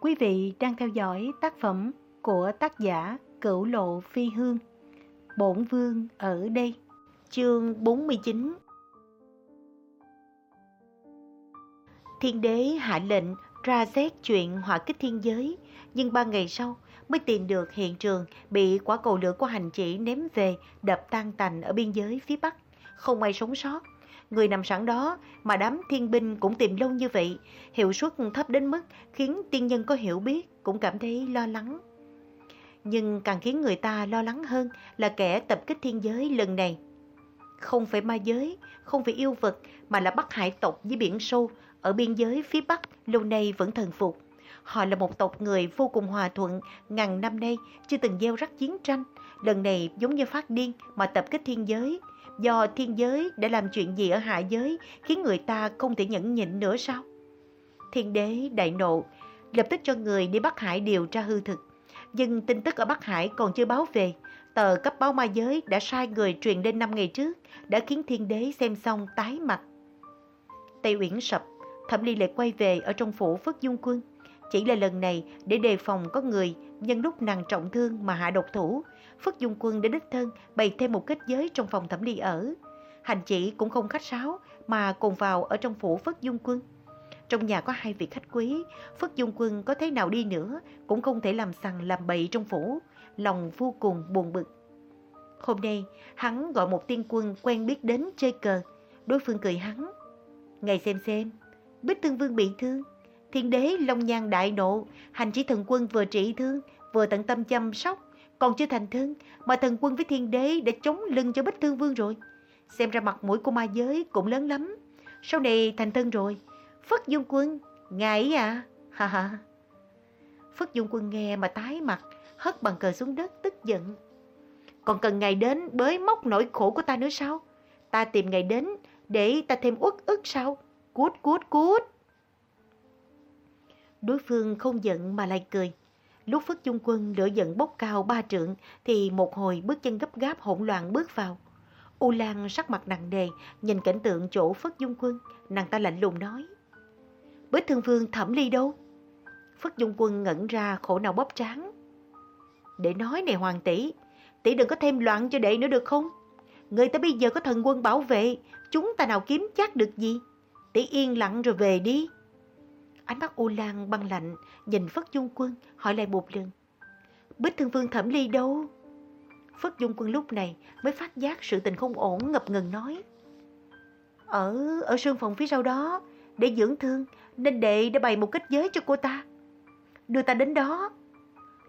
Quý vị đang theo dõi tác phẩm của tác giả Cửu Lộ Phi Hương. Bổn Vương ở đây. Chương 49 Thiên đế hạ lệnh ra xét chuyện hỏa kích thiên giới, nhưng ba ngày sau mới tìm được hiện trường bị quả cầu lửa của hành chỉ ném về đập tan tành ở biên giới phía Bắc. Không ai sống sót. Người nằm sẵn đó mà đám thiên binh cũng tìm lâu như vậy, hiệu suất thấp đến mức khiến tiên nhân có hiểu biết cũng cảm thấy lo lắng. Nhưng càng khiến người ta lo lắng hơn là kẻ tập kích thiên giới lần này. Không phải ma giới, không phải yêu vật mà là Bắc Hải tộc với biển sâu ở biên giới phía Bắc lâu nay vẫn thần phục. Họ là một tộc người vô cùng hòa thuận, ngàn năm nay chưa từng gieo rắc chiến tranh. Lần này giống như phát điên mà tập kích thiên giới. Do thiên giới đã làm chuyện gì ở hạ giới khiến người ta không thể nhẫn nhịn nữa sao? Thiên đế đại nộ, lập tức cho người đi Bắc Hải điều tra hư thực. Nhưng tin tức ở Bắc Hải còn chưa báo về. Tờ cấp báo ma giới đã sai người truyền đến 5 ngày trước, đã khiến thiên đế xem xong tái mặt. Tây Uyển sập, Thẩm Ly lại quay về ở trong phủ Phất Dung Quân. Chỉ là lần này để đề phòng có người nhân lúc nàng trọng thương mà hạ độc thủ. Phất Dung Quân đã đích thân bày thêm một kết giới trong phòng Thẩm Ly ở. Hành chỉ cũng không khách sáo mà cùng vào ở trong phủ Phất Dung Quân. Trong nhà có hai vị khách quý, Phất Dung Quân có thế nào đi nữa cũng không thể làm sằng làm bậy trong phủ, lòng vô cùng buồn bực. Hôm nay, hắn gọi một tiên quân quen biết đến chơi cờ, đối phương cười hắn. Ngày xem xem, Bích Tương Vương bị thương, thiên đế long nhan đại nộ, hành chỉ thần quân vừa trị thương, vừa tận tâm chăm sóc, còn chưa thành thương, mà thần quân với thiên đế đã chống lưng cho Bích thương Vương rồi. Xem ra mặt mũi của ma giới cũng lớn lắm, sau này thành thân rồi. Phất Dung Quân, ngại à? Ha ha. Phất Dung Quân nghe mà tái mặt, hất bằng cờ xuống đất tức giận. Còn cần ngày đến bới móc nỗi khổ của ta nữa sao? Ta tìm ngày đến để ta thêm uất ức sao? Cút cút cút. Đối phương không giận mà lại cười. Lúc Phất Dung Quân lửa giận bốc cao ba trượng thì một hồi bước chân gấp gáp hỗn loạn bước vào. U Lan sắc mặt nặng nề, nhìn cảnh tượng chỗ Phất Dung Quân, nàng ta lạnh lùng nói. Bích Thương Vương thẩm ly đâu? Phất Dung Quân ngẩn ra khổ nào bóp tráng. Để nói này hoàng tỷ, tỷ đừng có thêm loạn cho đệ nữa được không? Người ta bây giờ có thần quân bảo vệ, chúng ta nào kiếm chắc được gì? Tỷ yên lặng rồi về đi. Ánh mắt U Lan băng lạnh, nhìn Phất Dung Quân, hỏi lại một lần. Bích Thương Vương thẩm ly đâu? Phất Dung Quân lúc này mới phát giác sự tình không ổn ngập ngừng nói. Ở, ở sương phòng phía sau đó, để dưỡng thương, nên đệ đã bày một kết giới cho cô ta. Đưa ta đến đó.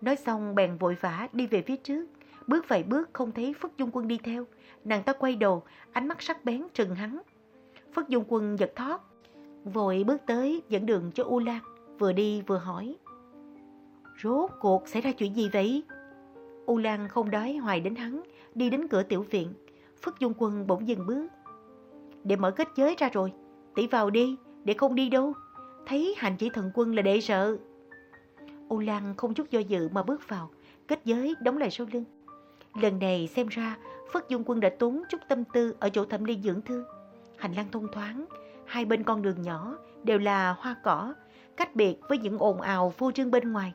Nói xong bèn vội vã đi về phía trước. Bước vài bước không thấy Phất Dung Quân đi theo. Nàng ta quay đầu, ánh mắt sắc bén trừng hắn. Phất Dung Quân giật thoát. Vội bước tới dẫn đường cho U Lan, vừa đi vừa hỏi. Rốt cuộc xảy ra chuyện gì vậy? U Lan không đói hoài đến hắn, đi đến cửa tiểu viện. Phất Dung Quân bỗng dừng bước. Để mở kết giới ra rồi, tỷ vào đi, để không đi đâu. Thấy hành chỉ thần quân là để sợ. U Lan không chút do dự mà bước vào, kết giới đóng lại sau lưng. Lần này xem ra Phất Dung Quân đã tốn chút tâm tư ở chỗ thẩm ly dưỡng thương. Hành lang thông thoáng, hai bên con đường nhỏ đều là hoa cỏ, cách biệt với những ồn ào vô trương bên ngoài.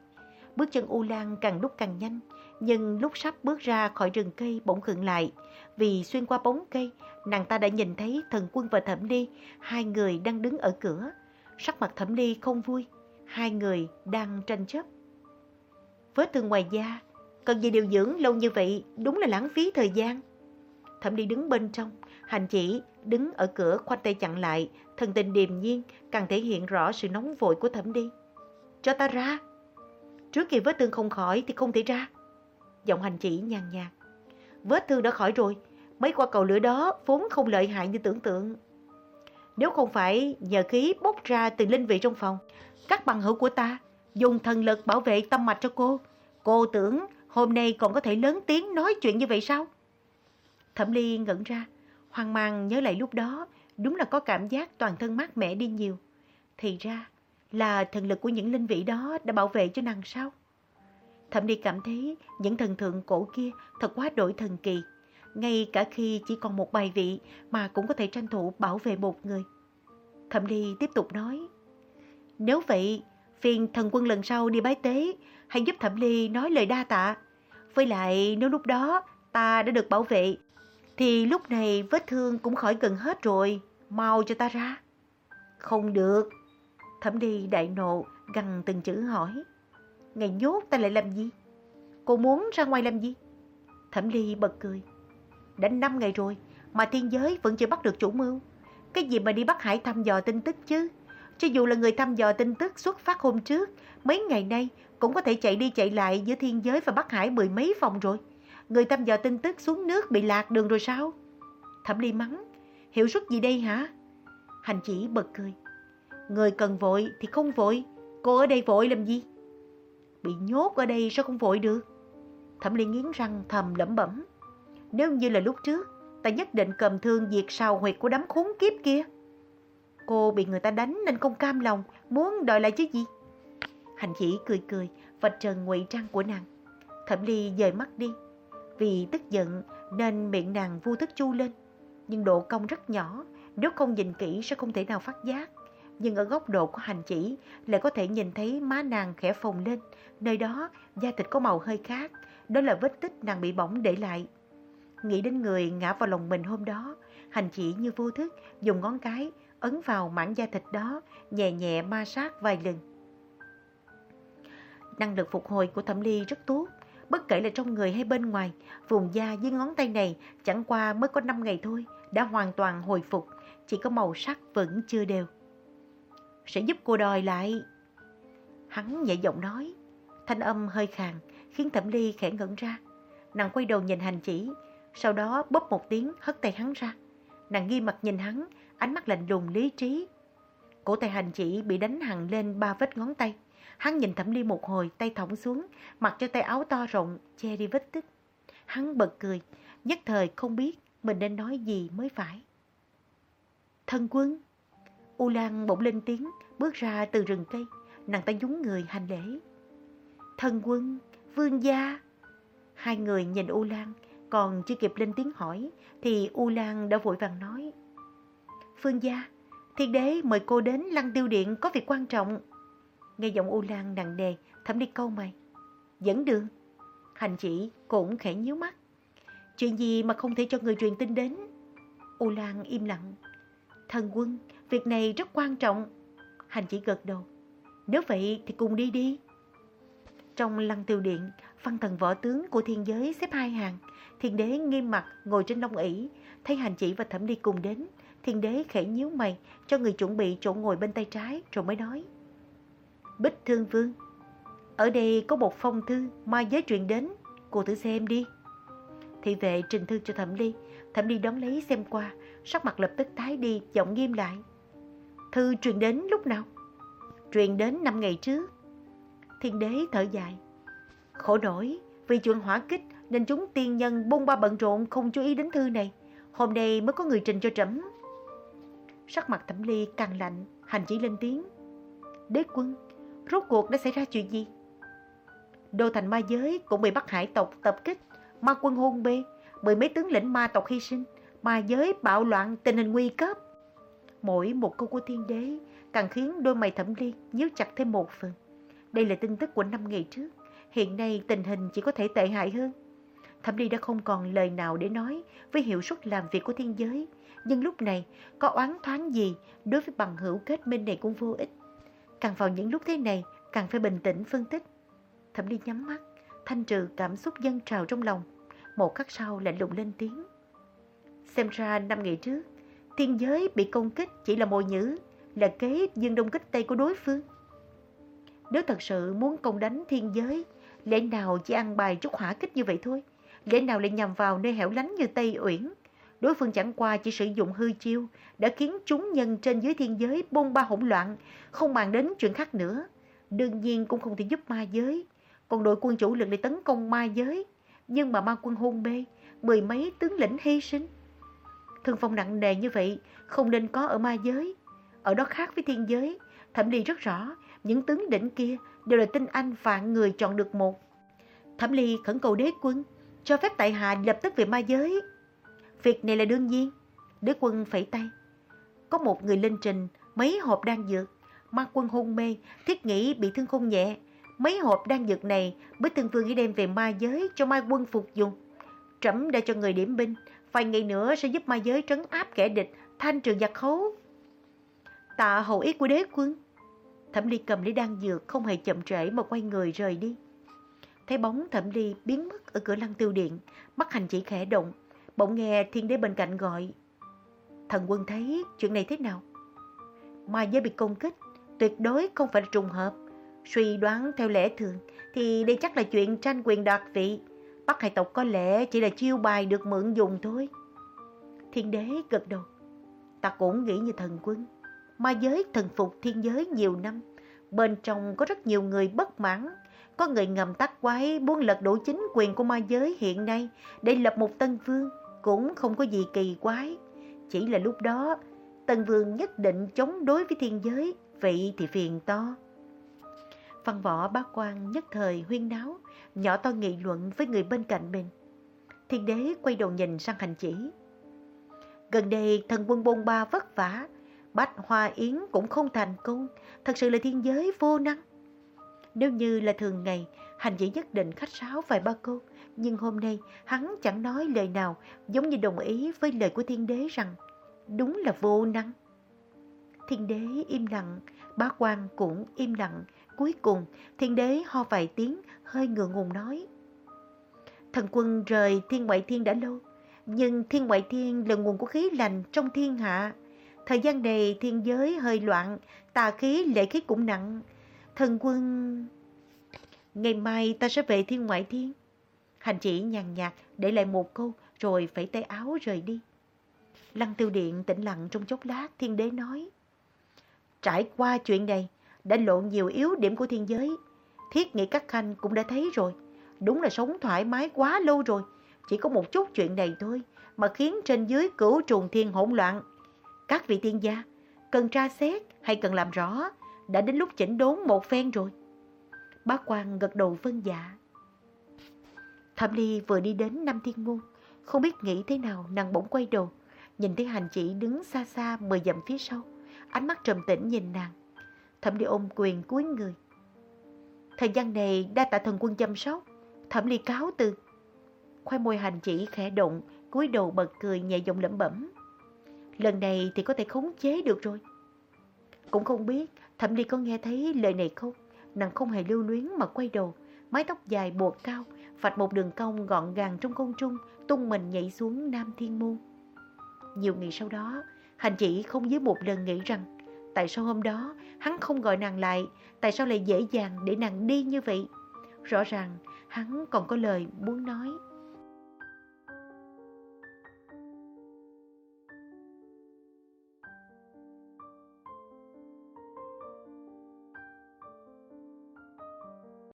Bước chân U Lan càng lúc càng nhanh, nhưng lúc sắp bước ra khỏi rừng cây bỗng khựng lại. Vì xuyên qua bóng cây, nàng ta đã nhìn thấy thần quân và thẩm ly, hai người đang đứng ở cửa. Sắc mặt thẩm ly không vui, hai người đang tranh chấp. Vết thương ngoài da, cần gì điều dưỡng lâu như vậy, đúng là lãng phí thời gian. Thẩm ly đứng bên trong, hành chỉ đứng ở cửa khoanh tay chặn lại, thần tình điềm nhiên càng thể hiện rõ sự nóng vội của thẩm đi. Cho ta ra! Trước khi vết thương không khỏi thì không thể ra. Giọng hành chỉ nhàn nhạt. Vết thương đã khỏi rồi, mấy qua cầu lửa đó vốn không lợi hại như tưởng tượng. Nếu không phải nhờ khí bốc ra từ linh vị trong phòng, các bằng hữu của ta dùng thần lực bảo vệ tâm mạch cho cô. Cô tưởng hôm nay còn có thể lớn tiếng nói chuyện như vậy sao? Thẩm Ly ngẩn ra, hoang mang nhớ lại lúc đó, đúng là có cảm giác toàn thân mát mẻ đi nhiều. Thì ra là thần lực của những linh vị đó đã bảo vệ cho nàng sao? Thẩm Ly cảm thấy những thần thượng cổ kia thật quá đổi thần kỳ. Ngay cả khi chỉ còn một bài vị mà cũng có thể tranh thủ bảo vệ một người. Thẩm Ly tiếp tục nói. Nếu vậy, Phiền thần quân lần sau đi bái tế, hãy giúp Thẩm Ly nói lời đa tạ. Với lại nếu lúc đó ta đã được bảo vệ, thì lúc này vết thương cũng khỏi gần hết rồi, mau cho ta ra. Không được. Thẩm Ly đại nộ, gằn từng chữ hỏi. Ngày nhốt ta lại làm gì? Cô muốn ra ngoài làm gì? Thẩm Ly bật cười. Đã 5 ngày rồi mà thiên giới vẫn chưa bắt được chủ mưu. Cái gì mà đi bắt Hải thăm dò tin tức chứ? Cho dù là người thăm dò tin tức xuất phát hôm trước, mấy ngày nay cũng có thể chạy đi chạy lại giữa thiên giới và Bắc Hải mười mấy phòng rồi. Người thăm dò tin tức xuống nước bị lạc đường rồi sao? Thẩm Ly mắng, hiểu suất gì đây hả? Hành chỉ bật cười. Người cần vội thì không vội, cô ở đây vội làm gì? Bị nhốt ở đây sao không vội được? Thẩm Ly nghiến răng thầm lẩm bẩm. Nếu như là lúc trước, ta nhất định cầm thương diệt sào huyệt của đám khốn kiếp kia. Cô bị người ta đánh nên không cam lòng, muốn đòi lại chứ gì. Hành chỉ cười cười, vạch trần ngụy trang của nàng. Thẩm Ly dời mắt đi. Vì tức giận nên miệng nàng vô thức chu lên. Nhưng độ cong rất nhỏ, nếu không nhìn kỹ sẽ không thể nào phát giác. Nhưng ở góc độ của hành chỉ lại có thể nhìn thấy má nàng khẽ phồng lên. Nơi đó da thịt có màu hơi khác. Đó là vết tích nàng bị bỏng để lại. Nghĩ đến người ngã vào lòng mình hôm đó, hành chỉ như vô thức dùng ngón cái ấn vào mảng da thịt đó, nhẹ nhẹ ma sát vài lần. Năng lực phục hồi của Thẩm Ly rất tốt, bất kể là trong người hay bên ngoài, vùng da dưới ngón tay này chẳng qua mới có 5 ngày thôi, đã hoàn toàn hồi phục, chỉ có màu sắc vẫn chưa đều. Sẽ giúp cô đòi lại. Hắn nhẹ giọng nói, thanh âm hơi khàn, khiến Thẩm Ly khẽ ngẩn ra. Nàng quay đầu nhìn hành chỉ, sau đó bóp một tiếng hất tay hắn ra. Nàng nghi mặt nhìn hắn, ánh mắt lạnh lùng lý trí. Cổ tay hành chỉ bị đánh hằn lên ba vết ngón tay. Hắn nhìn Thẩm Ly một hồi, tay thõng xuống, mặc cho tay áo to rộng, che đi vết tích. Hắn bật cười, nhất thời không biết mình nên nói gì mới phải. Thân quân! U Lan bỗng lên tiếng, bước ra từ rừng cây, nàng ta nhúng người hành lễ. Thân quân, vương gia! Hai người nhìn U Lan, còn chưa kịp lên tiếng hỏi, thì U Lan đã vội vàng nói. Phương gia, thiên đế mời cô đến lăng tiêu điện có việc quan trọng. Nghe giọng U Lan nặng nề, thẩm đi câu mày. Dẫn đường. Hành chỉ cũng khẽ nhíu mắt. Chuyện gì mà không thể cho người truyền tin đến? U Lan im lặng. Thần quân, việc này rất quan trọng. Hành chỉ gật đầu. Nếu vậy thì cùng đi đi. Trong lăng tiêu điện, văn thần võ tướng của thiên giới xếp hai hàng. Thiên đế nghiêm mặt ngồi trên long ỷ thấy hành chỉ và thẩm đi cùng đến. Thiên đế khẽ nhíu mày cho người chuẩn bị chỗ ngồi bên tay trái rồi mới nói. Bích Thương Vương, ở đây có một phong thư mai giới truyền đến, cô thử xem đi. Thị vệ trình thư cho Thẩm Ly, Thẩm Ly đón lấy xem qua, sắc mặt lập tức tái đi, giọng nghiêm lại. Thư truyền đến lúc nào? Truyền đến năm ngày trước. Thiên đế thở dài. Khổ nổi, vì chuyện hỏa kích nên chúng tiên nhân bông ba bận rộn không chú ý đến thư này. Hôm nay mới có người trình cho trẫm. Sắc mặt Thẩm Ly càng lạnh, hành chỉ lên tiếng. Đế quân, rốt cuộc đã xảy ra chuyện gì? Đô thành ma giới cũng bị bắt hải tộc tập kích, ma quân hôn bê, mười mấy tướng lĩnh ma tộc hy sinh, ma giới bạo loạn tình hình nguy cấp. Mỗi một câu của thiên đế càng khiến đôi mày thẩm ly nhíu chặt thêm một phần. Đây là tin tức của năm ngày trước, hiện nay tình hình chỉ có thể tệ hại hơn. Thẩm ly đã không còn lời nào để nói với hiệu suất làm việc của thiên giới, nhưng lúc này có oán thoáng gì đối với bằng hữu kết minh này cũng vô ích. Càng vào những lúc thế này, càng phải bình tĩnh phân tích. Thẩm đi nhắm mắt, thanh trừ cảm xúc dân trào trong lòng. Một khắc sau lạnh lùng lên tiếng. Xem ra năm ngày trước, thiên giới bị công kích chỉ là mồi nhữ, là kế dương đông kích tây của đối phương. Nếu thật sự muốn công đánh thiên giới, lẽ nào chỉ ăn bài chút hỏa kích như vậy thôi? Lẽ nào lại nhằm vào nơi hẻo lánh như Tây Uyển? Đối phương chẳng qua chỉ sử dụng hư chiêu đã khiến chúng nhân trên dưới thiên giới bôn ba hỗn loạn, không bàn đến chuyện khác nữa. Đương nhiên cũng không thể giúp ma giới. Còn đội quân chủ lực để tấn công ma giới. Nhưng mà ma quân hôn mê, mười mấy tướng lĩnh hy sinh. Thương phong nặng nề như vậy không nên có ở ma giới. Ở đó khác với thiên giới, thẩm ly rất rõ, những tướng đỉnh kia đều là tinh anh vạn người chọn được một. Thẩm ly khẩn cầu đế quân, cho phép tại hạ lập tức về ma giới. Việc này là đương nhiên. Đế quân phẩy tay. Có một người lên trình mấy hộp đan dược. Ma quân hôn mê, thiết nghĩ bị thương không nhẹ. Mấy hộp đan dược này, bích tương vương nghĩ đem về ma giới cho ma quân phục dùng. Trẫm đã cho người điểm binh, vài ngày nữa sẽ giúp ma giới trấn áp kẻ địch, thanh trừ giặc khấu. Tạ hậu ý của đế quân. Thẩm Ly cầm lấy đan dược không hề chậm trễ mà quay người rời đi. Thấy bóng Thẩm Ly biến mất ở cửa lăng tiêu điện, mắt hành chỉ khẽ động, bỗng nghe thiên đế bên cạnh gọi. Thần quân thấy chuyện này thế nào? Ma giới bị công kích, tuyệt đối không phải là trùng hợp. Suy đoán theo lẽ thường thì đây chắc là chuyện tranh quyền đoạt vị. Bắc hải tộc có lẽ chỉ là chiêu bài được mượn dùng thôi. Thiên đế gật đầu. Ta cũng nghĩ như thần quân. Ma giới thần phục thiên giới nhiều năm. Bên trong có rất nhiều người bất mãn. Có người ngầm tắc quái muốn lật đổ chính quyền của ma giới hiện nay để lập một tân vương. Cũng không có gì kỳ quái. Chỉ là lúc đó tần Vương nhất định chống đối với thiên giới, vậy thì phiền to. Văn võ bá quan nhất thời huyên náo, nhỏ to nghị luận với người bên cạnh mình. Thiên đế quay đầu nhìn sang hành chỉ. Gần đây thần quân bôn ba vất vả, bách hoa yến cũng không thành công, thật sự là thiên giới vô năng. Nếu như là thường ngày, hành chỉ nhất định khách sáo vài ba câu, nhưng hôm nay hắn chẳng nói lời nào giống như đồng ý với lời của thiên đế rằng đúng là vô năng. Thiên đế im lặng, bá quan cũng im lặng. Cuối cùng, thiên đế ho vài tiếng, hơi ngượng ngùng nói. Thần quân rời thiên ngoại thiên đã lâu, nhưng thiên ngoại thiên là nguồn của khí lành trong thiên hạ. Thời gian này thiên giới hơi loạn, tà khí lệ khí cũng nặng. Thần quân... Ngày mai ta sẽ về thiên ngoại thiên. Hành chỉ nhàn nhạt để lại một câu rồi phải tay áo rời đi. Lăng tiêu điện tĩnh lặng trong chốc lát, thiên đế nói. Trải qua chuyện này, đã lộ nhiều yếu điểm của thiên giới. Thiết nghị các khanh cũng đã thấy rồi. Đúng là sống thoải mái quá lâu rồi. Chỉ có một chút chuyện này thôi mà khiến trên dưới cửu trùng thiên hỗn loạn. Các vị tiên gia, cần tra xét hay cần làm rõ, đã đến lúc chỉnh đốn một phen rồi. Bá quan gật đầu vân dạ. Thẩm Ly vừa đi đến Nam Thiên Môn, không biết nghĩ thế nào nàng bỗng quay đầu, nhìn thấy hành chỉ đứng xa xa mười dặm phía sau, ánh mắt trầm tĩnh nhìn nàng. Thẩm Ly ôm quyền cúi người. Thời gian này đa tạ thần quân chăm sóc, Thẩm Ly cáo từ. Khoai môi hành chỉ khẽ động, cúi đầu bật cười nhẹ giọng lẩm bẩm. Lần này thì có thể khống chế được rồi. Cũng không biết Thẩm Ly có nghe thấy lời này không, nàng không hề lưu luyến mà quay đầu, mái tóc dài buộc cao, vạch một đường cong gọn gàng trong không trung, tung mình nhảy xuống Nam Thiên Môn. Nhiều ngày sau đó, hành chỉ không dưới một lần nghĩ rằng tại sao hôm đó hắn không gọi nàng lại, tại sao lại dễ dàng để nàng đi như vậy. Rõ ràng hắn còn có lời muốn nói.